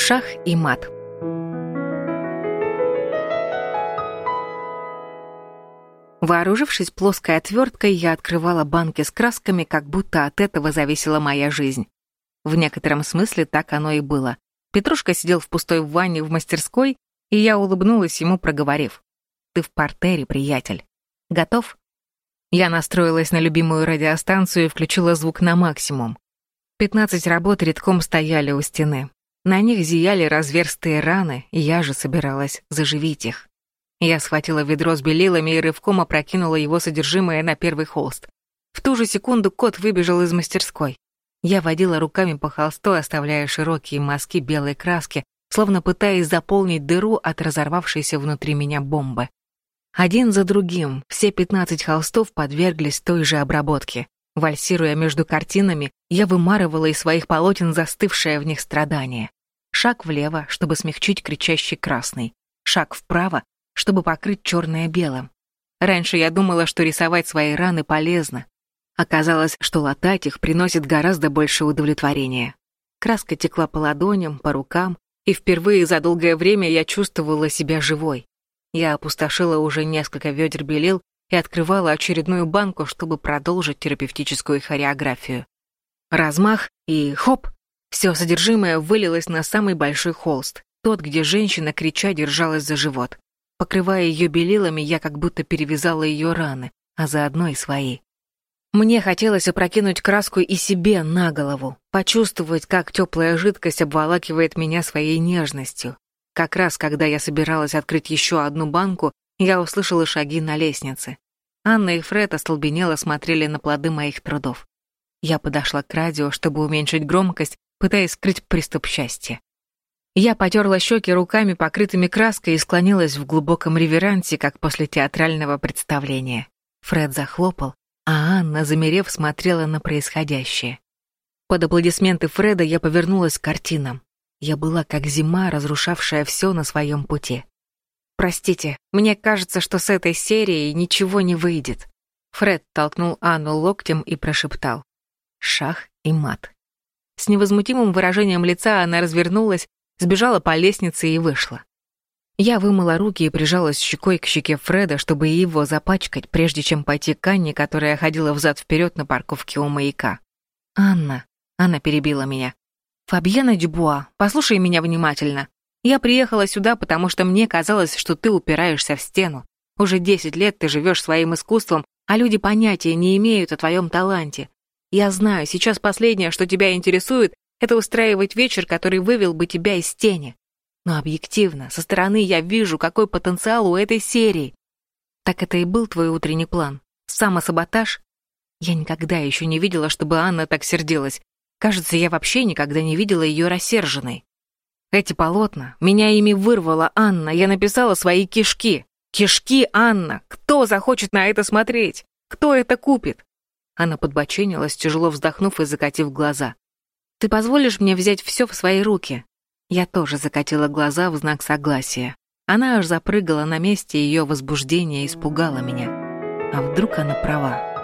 Шах и мат. Вооружившись плоской отверткой, я открывала банки с красками, как будто от этого зависела моя жизнь. В некотором смысле так оно и было. Петрушка сидел в пустой ванне в мастерской, и я улыбнулась ему, проговорив. «Ты в портере, приятель. Готов?» Я настроилась на любимую радиостанцию и включила звук на максимум. Пятнадцать работ редком стояли у стены. На них зияли разверстые раны, и я же собиралась заживить их. Я схватила ведро с белилами и рывком опрокинула его содержимое на первый холст. В ту же секунду кот выбежал из мастерской. Я водила руками по холсту, оставляя широкие мазки белой краски, словно пытаясь заполнить дыру от разорвавшейся внутри меня бомбы. Один за другим все пятнадцать холстов подверглись той же обработке. Вальсируя между картинами, я вымарывала из своих полотен застывшее в них страдание. Шаг влево, чтобы смягчить кричащий красный. Шаг вправо, чтобы покрыть черное белым. Раньше я думала, что рисовать свои раны полезно. Оказалось, что латать их приносит гораздо больше удовлетворения. Краска текла по ладоням, по рукам, и впервые за долгое время я чувствовала себя живой. Я опустошила уже несколько ведер белил и открывала очередную банку, чтобы продолжить терапевтическую хореографию. Размах и хоп! Все содержимое вылилось на самый большой холст, тот, где женщина, крича, держалась за живот. Покрывая ее белилами, я как будто перевязала ее раны, а заодно и свои. Мне хотелось опрокинуть краску и себе на голову, почувствовать, как теплая жидкость обволакивает меня своей нежностью. Как раз, когда я собиралась открыть еще одну банку, я услышала шаги на лестнице. Анна и Фред остолбенело смотрели на плоды моих трудов. Я подошла к радио, чтобы уменьшить громкость, пытаясь скрыть приступ счастья. Я потерла щеки руками, покрытыми краской, и склонилась в глубоком реверансе, как после театрального представления. Фред захлопал, а Анна, замерев, смотрела на происходящее. Под аплодисменты Фреда я повернулась к картинам. Я была как зима, разрушавшая все на своем пути. «Простите, мне кажется, что с этой серией ничего не выйдет». Фред толкнул Анну локтем и прошептал. Шах и мат. С невозмутимым выражением лица она развернулась, сбежала по лестнице и вышла. Я вымыла руки и прижалась щекой к щеке Фреда, чтобы его запачкать, прежде чем пойти к Анне, которая ходила взад-вперед на парковке у маяка. «Анна», — она перебила меня. «Фабьена Дюбуа, послушай меня внимательно. Я приехала сюда, потому что мне казалось, что ты упираешься в стену. Уже десять лет ты живешь своим искусством, а люди понятия не имеют о твоем таланте. Я знаю, сейчас последнее, что тебя интересует, это устраивать вечер, который вывел бы тебя из тени. Но объективно, со стороны я вижу, какой потенциал у этой серии. Так это и был твой утренний план? Самосаботаж? Я никогда еще не видела, чтобы Анна так сердилась. Кажется, я вообще никогда не видела ее рассерженной. Эти полотна, меня ими вырвала Анна, я написала свои кишки. Кишки, Анна! Кто захочет на это смотреть? Кто это купит? Она подбоченилась, тяжело вздохнув и закатив глаза. «Ты позволишь мне взять все в свои руки? Я тоже закатила глаза в знак согласия. Она аж запрыгала на месте, ее возбуждение испугало меня. А вдруг она права?